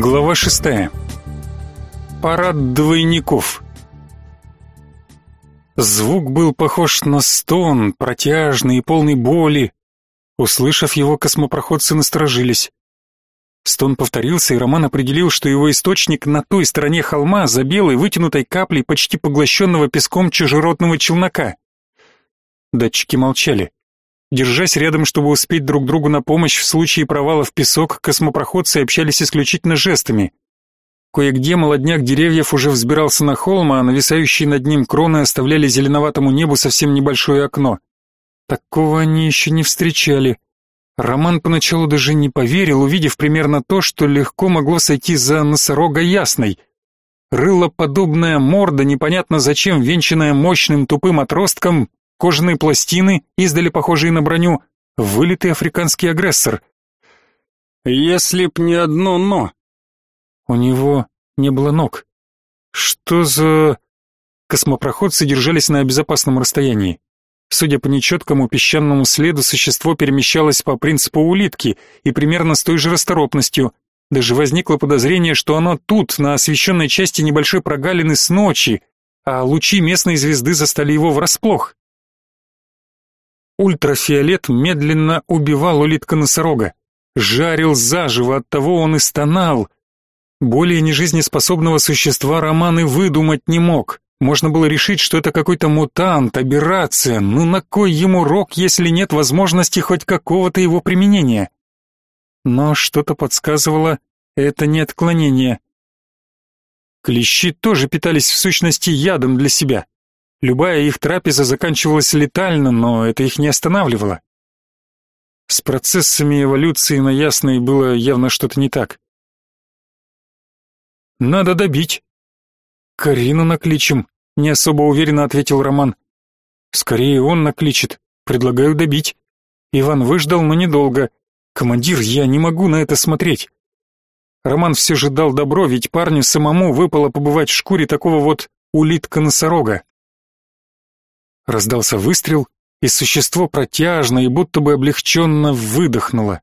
Глава шестая. Парад двойников. Звук был похож на стон, протяжный и полный боли. Услышав его, космопроходцы насторожились. Стон повторился, и Роман определил, что его источник на той стороне холма за белой вытянутой каплей почти поглощенного песком чужеродного челнока. Датчики молчали. Держась рядом, чтобы успеть друг другу на помощь в случае провала в песок, космопроходцы общались исключительно жестами. Кое-где молодняк деревьев уже взбирался на холм, а нависающие над ним кроны оставляли зеленоватому небу совсем небольшое окно. Такого они еще не встречали. Роман поначалу даже не поверил, увидев примерно то, что легко могло сойти за носорога ясной. Рылоподобная морда, непонятно зачем венчанная мощным тупым отростком, кожаные пластины, издали похожие на броню, вылитый африканский агрессор. Если б не одно «но». У него не было ног. Что за... Космопроходцы держались на безопасном расстоянии. Судя по нечеткому песчаному следу, существо перемещалось по принципу улитки и примерно с той же расторопностью. Даже возникло подозрение, что оно тут, на освещенной части небольшой прогалины с ночи, а лучи местной звезды застали его врасплох. Ультрафиолет медленно убивал улитка-носорога. Жарил заживо, оттого он и стонал. Более нежизнеспособного существа Роман и выдумать не мог. Можно было решить, что это какой-то мутант, аберрация, ну на кой ему рог, если нет возможности хоть какого-то его применения? Но что-то подсказывало, это не отклонение. Клещи тоже питались в сущности ядом для себя. Любая их трапеза заканчивалась летально, но это их не останавливало. С процессами эволюции на Ясной было явно что-то не так. «Надо добить». «Карину накличем», — не особо уверенно ответил Роман. «Скорее он накличет. Предлагаю добить». Иван выждал, но недолго. «Командир, я не могу на это смотреть». Роман все же дал добро, ведь парню самому выпало побывать в шкуре такого вот улитка-носорога. Раздался выстрел, и существо протяжно и будто бы облегченно выдохнуло.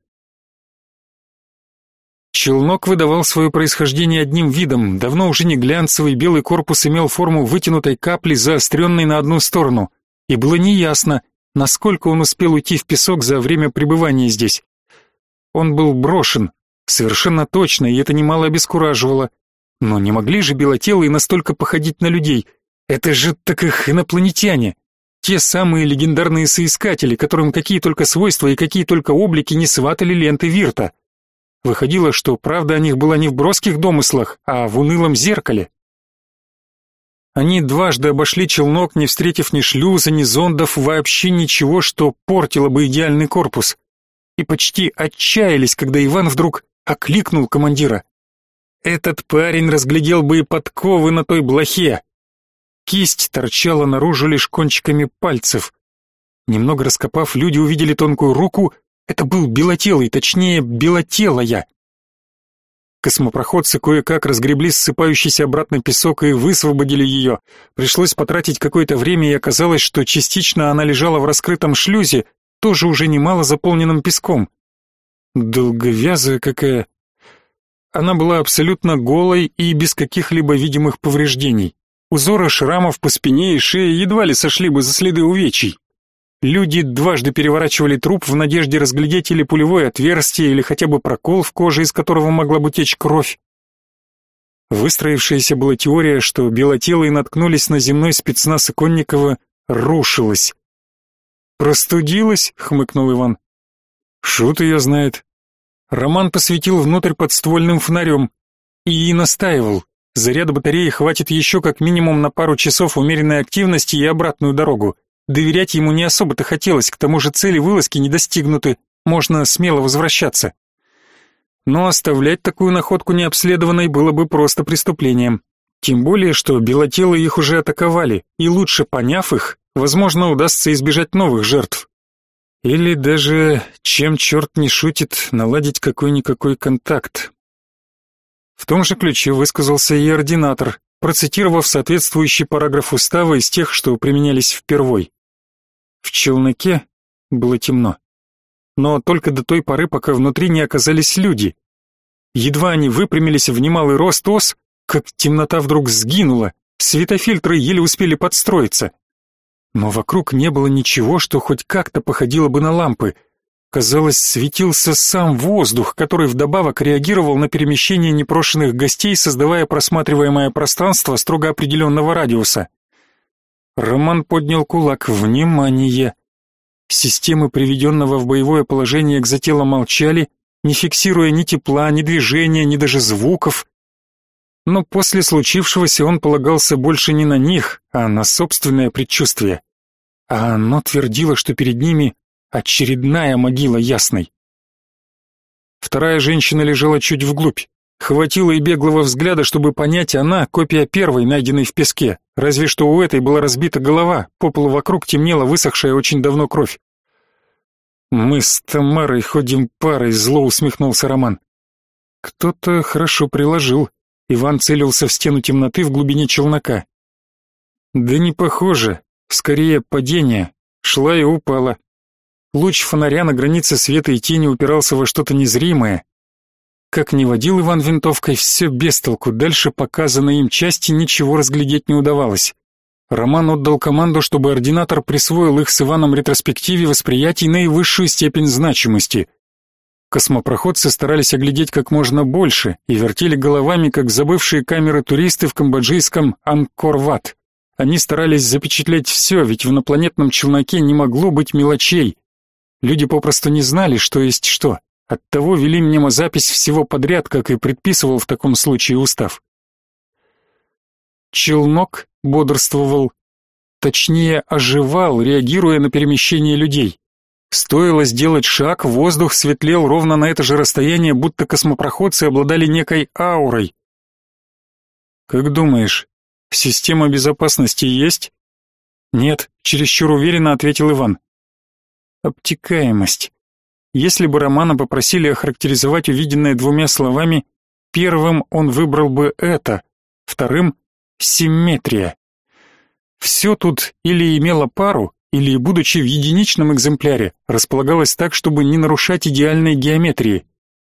Челнок выдавал свое происхождение одним видом, давно уже не глянцевый, белый корпус имел форму вытянутой капли, заостренной на одну сторону, и было неясно, насколько он успел уйти в песок за время пребывания здесь. Он был брошен, совершенно точно, и это немало обескураживало. Но не могли же белотелые настолько походить на людей? Это же так их инопланетяне. Те самые легендарные соискатели, которым какие только свойства и какие только облики не сватали ленты Вирта. Выходило, что правда о них была не в броских домыслах, а в унылом зеркале. Они дважды обошли челнок, не встретив ни шлюза, ни зондов, вообще ничего, что портило бы идеальный корпус. И почти отчаялись, когда Иван вдруг окликнул командира. Этот парень разглядел бы и подковы на той блохе. Кисть торчала наружу лишь кончиками пальцев. Немного раскопав, люди увидели тонкую руку. Это был белотелый, точнее, белотелая. Космопроходцы кое-как разгребли ссыпающийся обратно песок и высвободили ее. Пришлось потратить какое-то время, и оказалось, что частично она лежала в раскрытом шлюзе, тоже уже немало заполненном песком. Долговязая какая. Она была абсолютно голой и без каких-либо видимых повреждений. Узоры шрамов по спине и шее едва ли сошли бы за следы увечий. Люди дважды переворачивали труп в надежде разглядеть или пулевое отверстие, или хотя бы прокол в коже, из которого могла бы течь кровь. Выстроившаяся была теория, что белотелые наткнулись на земной спецназ Иконникова, рушилась. «Простудилась?» — хмыкнул Иван. «Шут ее знает». Роман посветил внутрь подствольным фонарем и настаивал. Заряда батареи хватит еще как минимум на пару часов умеренной активности и обратную дорогу. Доверять ему не особо-то хотелось, к тому же цели вылазки не достигнуты, можно смело возвращаться. Но оставлять такую находку необследованной было бы просто преступлением. Тем более, что белотелые их уже атаковали, и лучше поняв их, возможно, удастся избежать новых жертв. Или даже, чем черт не шутит, наладить какой-никакой контакт. В том же ключе высказался и ординатор, процитировав соответствующий параграф устава из тех, что применялись впервой. В челноке было темно. Но только до той поры, пока внутри не оказались люди. Едва они выпрямились в немалый рост ос, как темнота вдруг сгинула, светофильтры еле успели подстроиться. Но вокруг не было ничего, что хоть как-то походило бы на лампы. Казалось, светился сам воздух, который вдобавок реагировал на перемещение непрошенных гостей, создавая просматриваемое пространство строго определенного радиуса. Роман поднял кулак. Внимание! Системы приведенного в боевое положение экзотела молчали, не фиксируя ни тепла, ни движения, ни даже звуков. Но после случившегося он полагался больше не на них, а на собственное предчувствие. А оно твердило, что перед ними очередная могила ясной. Вторая женщина лежала чуть вглубь. Хватило и беглого взгляда, чтобы понять, она копия первой, найденной в песке. Разве что у этой была разбита голова, по полу вокруг темнела высохшая очень давно кровь. «Мы с Тамарой ходим парой», — зло усмехнулся Роман. «Кто-то хорошо приложил». Иван целился в стену темноты в глубине челнока. «Да не похоже. Скорее, падение. Шла и упала. Луч фонаря на границе света и тени упирался во что-то незримое, как ни водил Иван винтовкой, все без толку, дальше показанной им части ничего разглядеть не удавалось. Роман отдал команду, чтобы ординатор присвоил их с Иваном ретроспективе восприятий наивысшую степень значимости. Космопроходцы старались оглядеть как можно больше и вертели головами, как забывшие камеры туристы в камбоджийском Ангкор-Ват. Они старались запечатлеть все, ведь в инопланетном челноке не могло быть мелочей. Люди попросту не знали, что есть что. Оттого вели мне запись всего подряд, как и предписывал в таком случае устав. Челнок бодрствовал, точнее оживал, реагируя на перемещение людей. Стоило сделать шаг, воздух светлел ровно на это же расстояние, будто космопроходцы обладали некой аурой. Как думаешь, система безопасности есть? Нет, чересчур уверенно ответил Иван. Обтекаемость. Если бы Романа попросили охарактеризовать увиденное двумя словами, первым он выбрал бы это, вторым — симметрия. Все тут или имело пару, или, будучи в единичном экземпляре, располагалось так, чтобы не нарушать идеальной геометрии,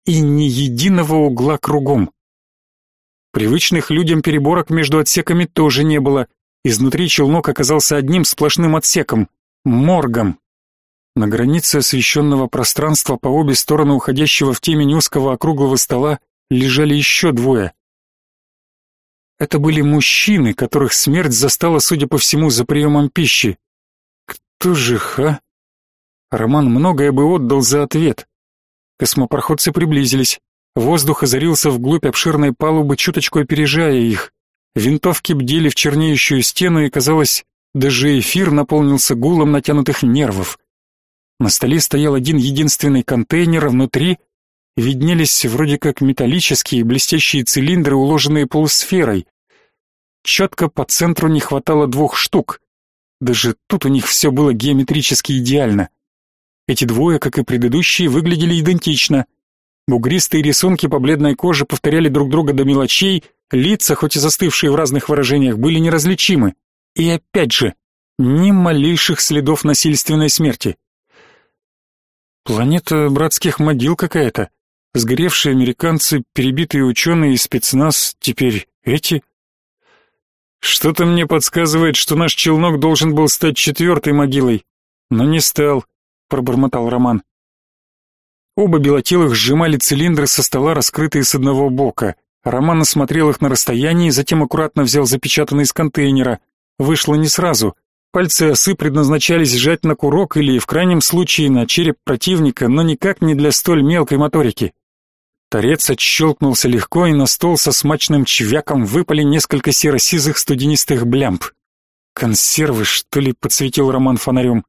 и ни единого угла кругом. Привычных людям переборок между отсеками тоже не было, изнутри челнок оказался одним сплошным отсеком — моргом. На границе освещенного пространства по обе стороны уходящего в темень узкого округлого стола лежали еще двое. Это были мужчины, которых смерть застала, судя по всему, за приемом пищи. Кто же их, а? Роман многое бы отдал за ответ. Космопроходцы приблизились. Воздух озарился вглубь обширной палубы, чуточку опережая их. Винтовки бдели в чернеющую стену, и, казалось, даже эфир наполнился гулом натянутых нервов. На столе стоял один единственный контейнер, а внутри виднелись вроде как металлические блестящие цилиндры, уложенные полусферой. Четко по центру не хватало двух штук. Даже тут у них все было геометрически идеально. Эти двое, как и предыдущие, выглядели идентично. Бугристые рисунки по бледной коже повторяли друг друга до мелочей, лица, хоть и застывшие в разных выражениях, были неразличимы. И опять же, ни малейших следов насильственной смерти. Планета братских могил какая-то. Сгоревшие американцы, перебитые ученые и спецназ, теперь эти. Что-то мне подсказывает, что наш челнок должен был стать четвертой могилой, но не стал, пробормотал Роман. Оба белотелых сжимали цилиндры со стола, раскрытые с одного бока. Роман осмотрел их на расстоянии, затем аккуратно взял запечатанный из контейнера. Вышло не сразу. Пальцы осы предназначались сжать на курок или, в крайнем случае, на череп противника, но никак не для столь мелкой моторики. Торец отщелкнулся легко, и на стол со смачным чвяком выпали несколько серо-сизых студенистых блямб. «Консервы, что ли?» — подсветил Роман фонарем.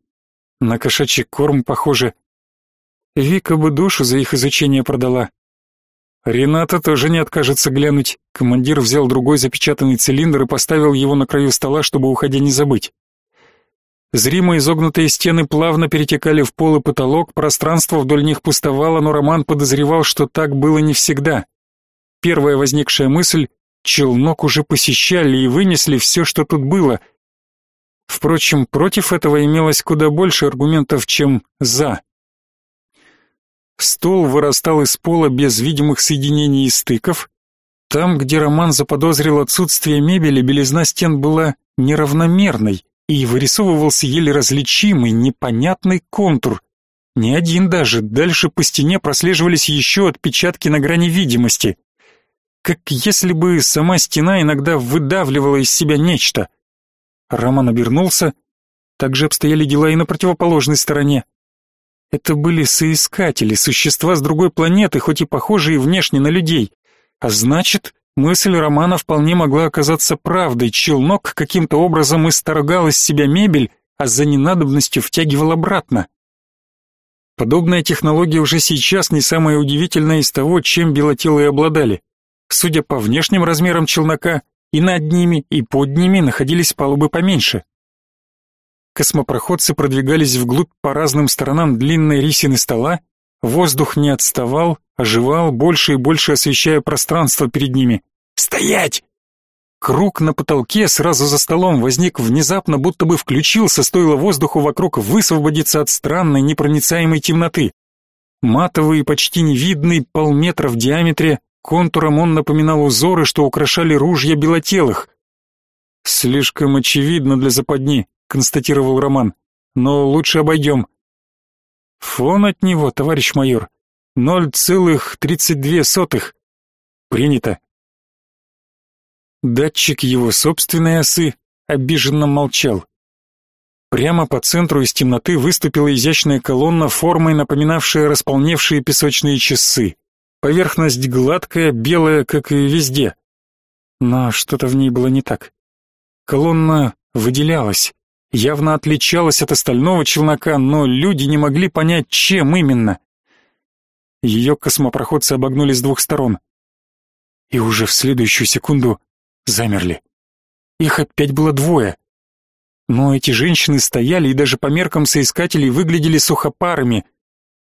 «На кошачий корм похоже. Вика бы душу за их изучение продала». Рената тоже не откажется глянуть. Командир взял другой запечатанный цилиндр и поставил его на краю стола, чтобы, уходя, не забыть. Зримо изогнутые стены плавно перетекали в пол и потолок, пространство вдоль них пустовало, но Роман подозревал, что так было не всегда. Первая возникшая мысль — челнок уже посещали и вынесли все, что тут было. Впрочем, против этого имелось куда больше аргументов, чем «за». Стол вырастал из пола без видимых соединений и стыков. Там, где Роман заподозрил отсутствие мебели, белизна стен была неравномерной, и вырисовывался еле различимый, непонятный контур. Не один даже, дальше по стене прослеживались еще отпечатки на грани видимости. Как если бы сама стена иногда выдавливала из себя нечто. Роман обернулся. Так же обстояли дела и на противоположной стороне. Это были соискатели, существа с другой планеты, хоть и похожие внешне на людей. А значит, мысль Романа вполне могла оказаться правдой. Челнок каким-то образом исторгал из себя мебель, а за ненадобностью втягивал обратно. Подобная технология уже сейчас не самая удивительная из того, чем белотелые обладали. Судя по внешним размерам челнока, и над ними, и под ними находились палубы поменьше. Космопроходцы продвигались вглубь по разным сторонам длинной рисины стола, воздух не отставал, оживал, больше и больше освещая пространство перед ними. «Стоять!» Круг на потолке сразу за столом возник внезапно, будто бы включился, стоило воздуху вокруг высвободиться от странной непроницаемой темноты. Матовый, почти невидный, полметра в диаметре, контуром он напоминал узоры, что украшали ружья белотелых. «Слишком очевидно для западни», — констатировал Роман, — «но лучше обойдем». «Фон от него, товарищ майор, ноль целых тридцать две сотых. Принято». Датчик его собственной осы обиженно молчал. Прямо по центру из темноты выступила изящная колонна, формой напоминавшая располневшие песочные часы. Поверхность гладкая, белая, как и везде. Но что-то в ней было не так. Колонна выделялась, явно отличалась от остального челнока, но люди не могли понять, чем именно. Ее космопроходцы обогнули с двух сторон. И уже в следующую секунду замерли. Их опять было двое. Но эти женщины стояли и даже по меркам соискателей выглядели сухопарами.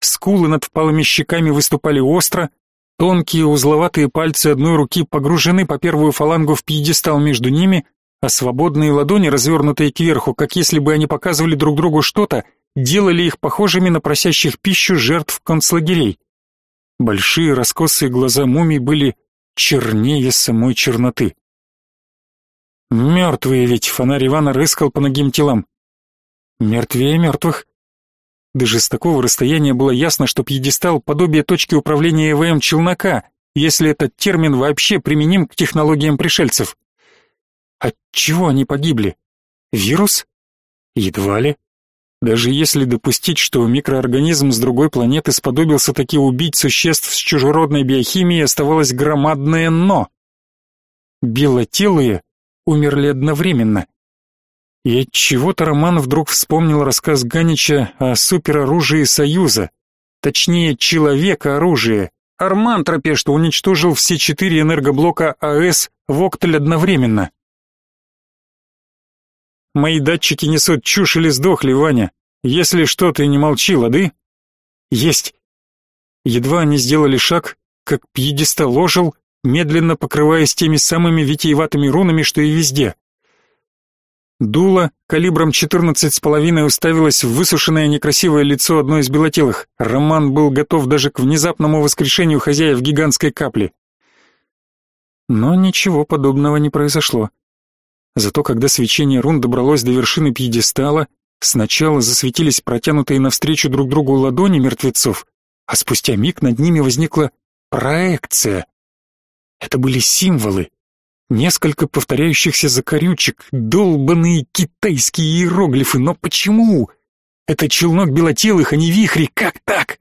Скулы над впалыми щеками выступали остро, тонкие узловатые пальцы одной руки погружены по первую фалангу в пьедестал между ними, а свободные ладони, развернутые кверху, как если бы они показывали друг другу что-то, делали их похожими на просящих пищу жертв концлагерей. Большие раскосые глаза мумий были чернее самой черноты. Мертвые ведь, фонарь Ивана рыскал по ногим телам. Мертвее мертвых. Даже с такого расстояния было ясно, что пьедестал — подобие точки управления ЭВМ челнока, если этот термин вообще применим к технологиям пришельцев. От чего они погибли? Вирус? Едва ли. Даже если допустить, что микроорганизм с другой планеты сподобился таки убить существ с чужеродной биохимией, оставалось громадное «но». Белотелые умерли одновременно. И от чего-то Роман вдруг вспомнил рассказ Ганича о супероружии Союза, точнее, человека-оружие, Армантропе, что уничтожил все четыре энергоблока АЭС в Окталь одновременно. Мои датчики несут чушь или сдохли, Ваня. Если что, ты не молчи, лады? Есть. Едва они сделали шаг, как пьедестал ожил, медленно покрываясь теми самыми витиеватыми рунами, что и везде. Дуло калибром 14,5 уставилось в высушенное некрасивое лицо одной из белотелых. Роман был готов даже к внезапному воскрешению хозяев гигантской капли. Но ничего подобного не произошло. Зато когда свечение рун добралось до вершины пьедестала, сначала засветились протянутые навстречу друг другу ладони мертвецов, а спустя миг над ними возникла проекция. Это были символы, несколько повторяющихся закорючек, долбанные китайские иероглифы, но почему? Это челнок белотелых, а не вихри, как так?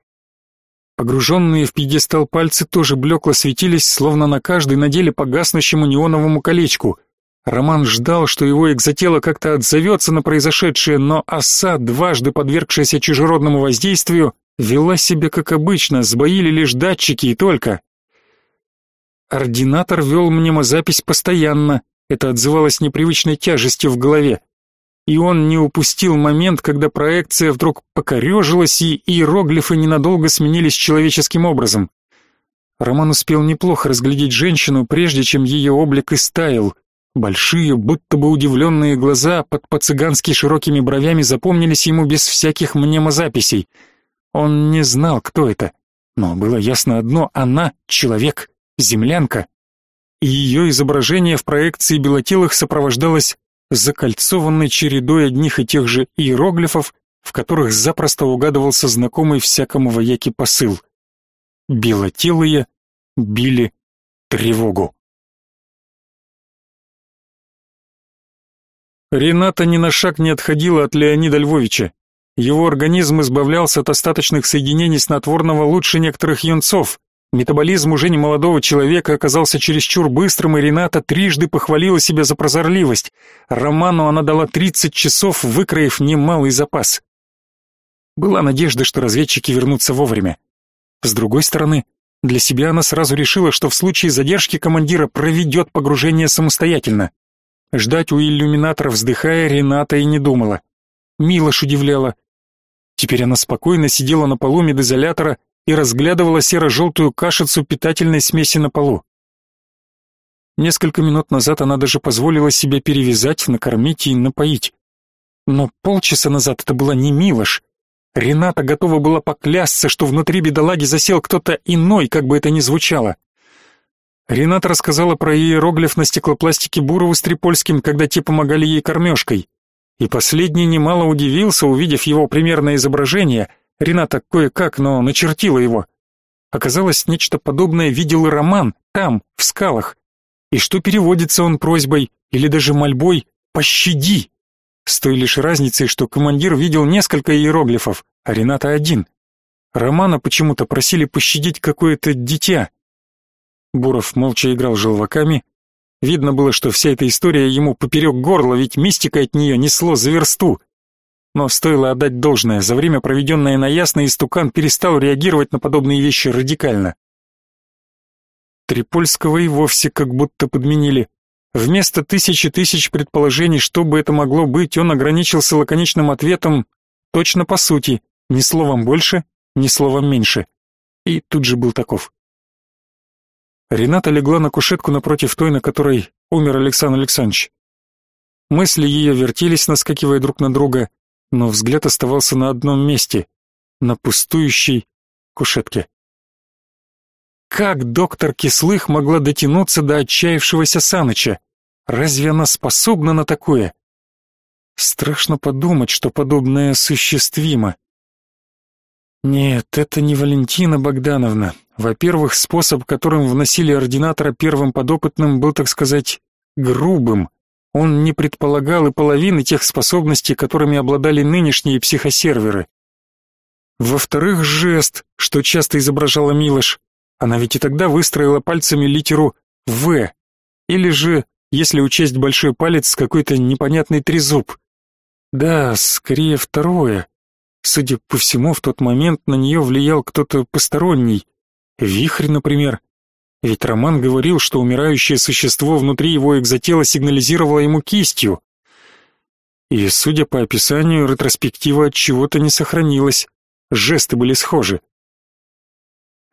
Погруженные в пьедестал пальцы тоже блекло светились, словно на каждой надели по гаснущему неоновому колечку. Роман ждал, что его экзотело как-то отзовется на произошедшее, но оса, дважды подвергшаяся чужеродному воздействию, вела себя как обычно, сбоили лишь датчики и только. Ординатор вел мнемозапись постоянно, это отзывалось непривычной тяжестью в голове. И он не упустил момент, когда проекция вдруг покорежилась, и иероглифы ненадолго сменились человеческим образом. Роман успел неплохо разглядеть женщину, прежде чем ее облик истаял. Большие, будто бы удивленные глаза под по-цыгански широкими бровями запомнились ему без всяких мнемозаписей. Он не знал, кто это. Но было ясно одно — она — человек, землянка. И ее изображение в проекции белотелых сопровождалось закольцованной чередой одних и тех же иероглифов, в которых запросто угадывался знакомый всякому вояке посыл. Белотелые били тревогу. Рената ни на шаг не отходила от Леонида Львовича. Его организм избавлялся от остаточных соединений снотворного лучше некоторых юнцов. Метаболизм уже немолодого человека оказался чересчур быстрым, и Рената трижды похвалила себя за прозорливость. Роману она дала 30 часов, выкроив немалый запас. Была надежда, что разведчики вернутся вовремя. С другой стороны, для себя она сразу решила, что в случае задержки командира проведет погружение самостоятельно. Ждать у иллюминатора, вздыхая, Рената и не думала. Милош удивляла. Теперь она спокойно сидела на полу медизолятора и разглядывала серо-желтую кашицу питательной смеси на полу. Несколько минут назад она даже позволила себе перевязать, накормить и напоить. Но полчаса назад это была не Милош. Рената готова была поклясться, что внутри бедолаги засел кто-то иной, как бы это ни звучало. Рената рассказала про иероглиф на стеклопластике Бурову с Трипольским, когда те помогали ей кормежкой. И последний немало удивился, увидев его примерное изображение. Рената кое-как, но начертила его. Оказалось, нечто подобное видел и Роман, там, в скалах. И что переводится он просьбой или даже мольбой «пощади». С той лишь разницей, что командир видел несколько иероглифов, а Рената один. Романа почему-то просили пощадить какое-то дитя. Буров молча играл желваками. Видно было, что вся эта история ему поперек горла, ведь мистика от нее несло за версту. Но стоило отдать должное, за время, проведенное на Ясной, истукан перестал реагировать на подобные вещи радикально. Трипольского и вовсе как будто подменили. Вместо тысячи тысяч предположений, что бы это могло быть, он ограничился лаконичным ответом точно по сути, ни словом больше, ни словом меньше. И тут же был таков. Рената легла на кушетку напротив той, на которой умер Александр Александрович. Мысли ее вертелись, наскакивая друг на друга, но взгляд оставался на одном месте, на пустующей кушетке. Как доктор Кислых могла дотянуться до отчаявшегося Саныча? Разве она способна на такое? Страшно подумать, что подобное осуществимо. Нет, это не Валентина Богдановна. Во-первых, способ, которым вносили ординатора первым подопытным, был, так сказать, грубым. Он не предполагал и половины тех способностей, которыми обладали нынешние психосерверы. Во-вторых, жест, что часто изображала Милош. Она ведь и тогда выстроила пальцами литеру «В», или же, если учесть большой палец, какой-то непонятный трезуб. Да, скорее второе. Судя по всему, в тот момент на нее влиял кто-то посторонний. Вихрь, например. Ведь Роман говорил, что умирающее существо внутри его экзотела сигнализировало ему кистью. И, судя по описанию, ретроспектива от чего-то не сохранилась. Жесты были схожи.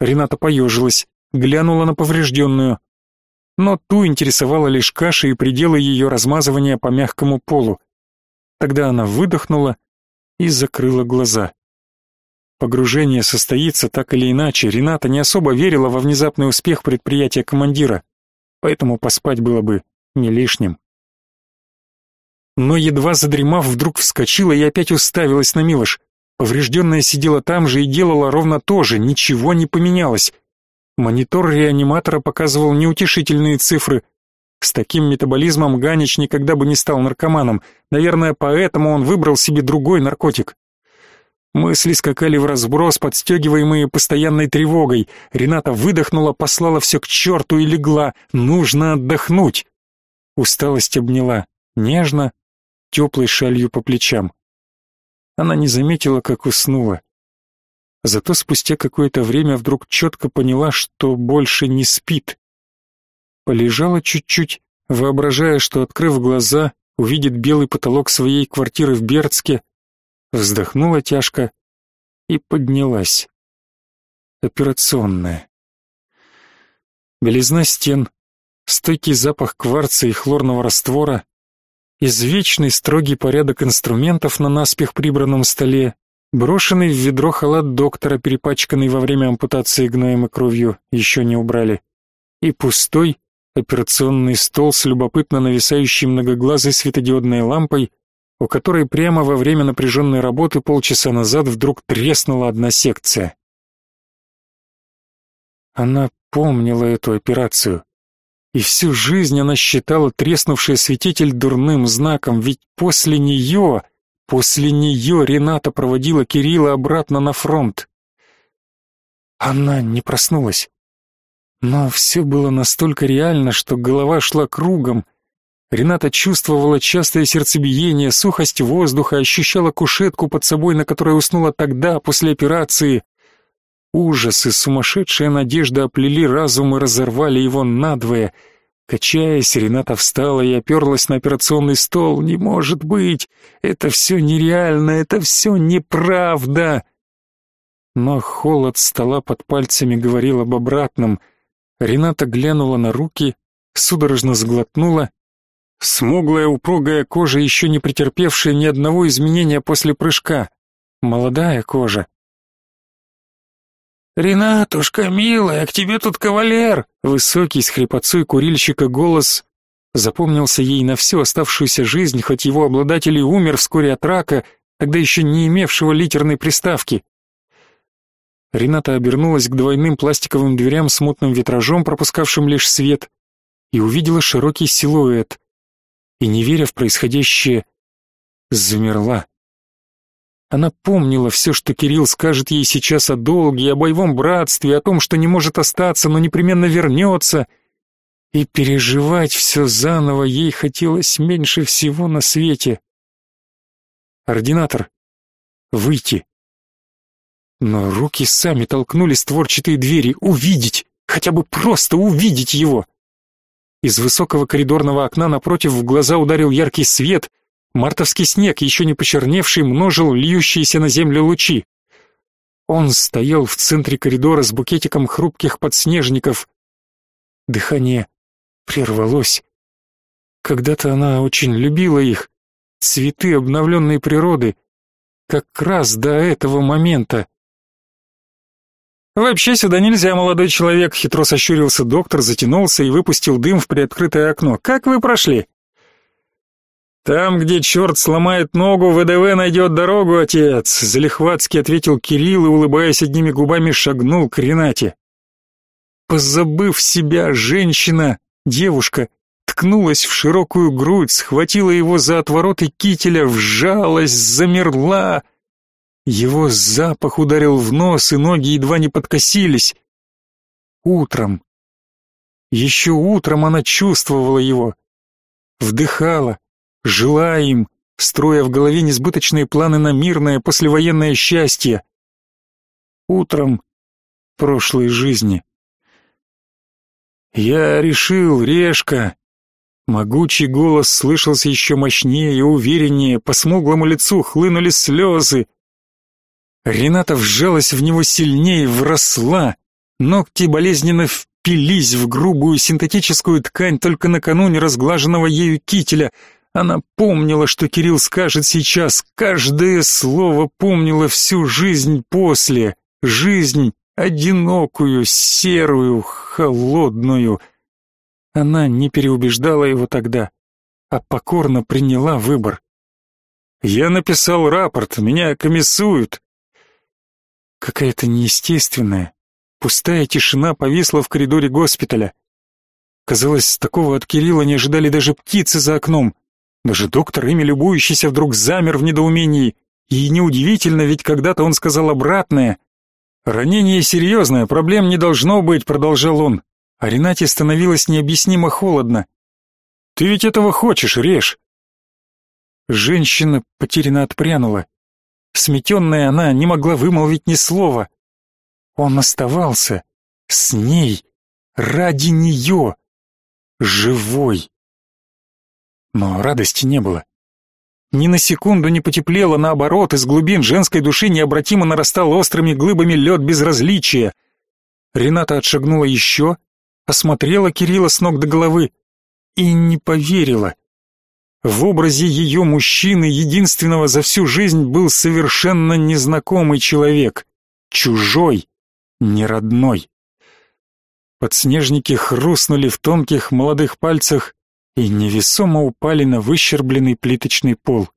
Рената поежилась, глянула на поврежденную. Но ту интересовала лишь каша и пределы ее размазывания по мягкому полу. Тогда она выдохнула и закрыла глаза. Погружение состоится так или иначе, Рената не особо верила во внезапный успех предприятия командира, поэтому поспать было бы не лишним. Но едва задремав, вдруг вскочила и опять уставилась на Милош. Поврежденная сидела там же и делала ровно то же, ничего не поменялось. Монитор реаниматора показывал неутешительные цифры, с таким метаболизмом Ганич никогда бы не стал наркоманом. Наверное, поэтому он выбрал себе другой наркотик. Мысли скакали в разброс, подстегиваемые постоянной тревогой. Рената выдохнула, послала все к черту и легла. Нужно отдохнуть. Усталость обняла. Нежно, теплой шалью по плечам. Она не заметила, как уснула. Зато спустя какое-то время вдруг четко поняла, что больше не спит. Полежала чуть-чуть, воображая, что, открыв глаза, увидит белый потолок своей квартиры в Бердске, вздохнула тяжко и поднялась. Операционная. Белизна стен, стойкий запах кварца и хлорного раствора, извечный строгий порядок инструментов на наспех прибранном столе, Брошенный в ведро халат доктора, перепачканный во время ампутации гноем и кровью, еще не убрали. И пустой операционный стол с любопытно нависающей многоглазой светодиодной лампой, у которой прямо во время напряженной работы полчаса назад вдруг треснула одна секция. Она помнила эту операцию. И всю жизнь она считала треснувший светитель дурным знаком, ведь после нее, после нее Рената проводила Кирилла обратно на фронт. Она не проснулась. Но все было настолько реально, что голова шла кругом. Рената чувствовала частое сердцебиение, сухость воздуха, ощущала кушетку под собой, на которой уснула тогда, после операции. Ужас и сумасшедшая надежда оплели разум и разорвали его надвое. Качаясь, Рената встала и оперлась на операционный стол. «Не может быть! Это все нереально! Это все неправда!» Но холод стола под пальцами говорил об обратном. Рената глянула на руки, судорожно сглотнула. Смуглая упругая кожа, еще не претерпевшая ни одного изменения после прыжка. Молодая кожа, «Ренатушка, милая, к тебе тут кавалер!» Высокий, с хрипотцой курильщика голос запомнился ей на всю оставшуюся жизнь, хоть его обладатель и умер вскоре от рака, тогда еще не имевшего литерной приставки. Рената обернулась к двойным пластиковым дверям с мутным витражом, пропускавшим лишь свет, и увидела широкий силуэт. И, не веря в происходящее, замерла. Она помнила все, что Кирилл скажет ей сейчас о долге, о боевом братстве, о том, что не может остаться, но непременно вернется. И переживать все заново ей хотелось меньше всего на свете. Ординатор. Выйти. Но руки сами толкнули створчатые двери. Увидеть! Хотя бы просто увидеть его! Из высокого коридорного окна напротив в глаза ударил яркий свет — Мартовский снег, еще не почерневший, множил льющиеся на землю лучи. Он стоял в центре коридора с букетиком хрупких подснежников. Дыхание прервалось. Когда-то она очень любила их, цветы обновленной природы, как раз до этого момента. «Вообще сюда нельзя, молодой человек», — хитро сощурился доктор, затянулся и выпустил дым в приоткрытое окно. «Как вы прошли?» «Там, где черт сломает ногу, ВДВ найдет дорогу, отец!» Залихватски ответил Кирилл и, улыбаясь одними губами, шагнул к Ренате. Позабыв себя, женщина, девушка, ткнулась в широкую грудь, схватила его за отвороты кителя, вжалась, замерла. Его запах ударил в нос, и ноги едва не подкосились. Утром. Еще утром она чувствовала его. Вдыхала, жила им, строя в голове несбыточные планы на мирное послевоенное счастье. Утром прошлой жизни. «Я решил, Решка!» Могучий голос слышался еще мощнее и увереннее, по смуглому лицу хлынули слезы. Рената вжалась в него сильнее, вросла. Ногти болезненно впились в грубую синтетическую ткань только накануне разглаженного ею кителя, она помнила, что Кирилл скажет сейчас, каждое слово помнила всю жизнь после, жизнь одинокую, серую, холодную. Она не переубеждала его тогда, а покорно приняла выбор. Я написал рапорт, меня комиссуют. Какая-то неестественная, пустая тишина повисла в коридоре госпиталя. Казалось, такого от Кирилла не ожидали даже птицы за окном. Даже доктор, ими любующийся, вдруг замер в недоумении. И неудивительно, ведь когда-то он сказал обратное. «Ранение серьезное, проблем не должно быть», — продолжал он. А Ренате становилось необъяснимо холодно. «Ты ведь этого хочешь, режь!» Женщина потерянно отпрянула. Сметенная она не могла вымолвить ни слова. Он оставался с ней, ради нее, живой. Но радости не было. Ни на секунду не потеплело, наоборот, из глубин женской души необратимо нарастал острыми глыбами лед безразличия. Рената отшагнула еще, осмотрела Кирилла с ног до головы и не поверила. В образе ее мужчины, единственного за всю жизнь, был совершенно незнакомый человек, чужой, неродной. Подснежники хрустнули в тонких молодых пальцах и невесомо упали на выщербленный плиточный пол.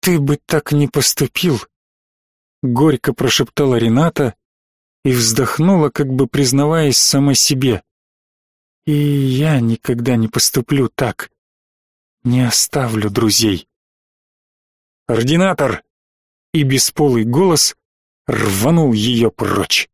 «Ты бы так не поступил!» Горько прошептала Рената и вздохнула, как бы признаваясь сама себе. «И я никогда не поступлю так. Не оставлю друзей». «Ординатор!» И бесполый голос рванул ее прочь.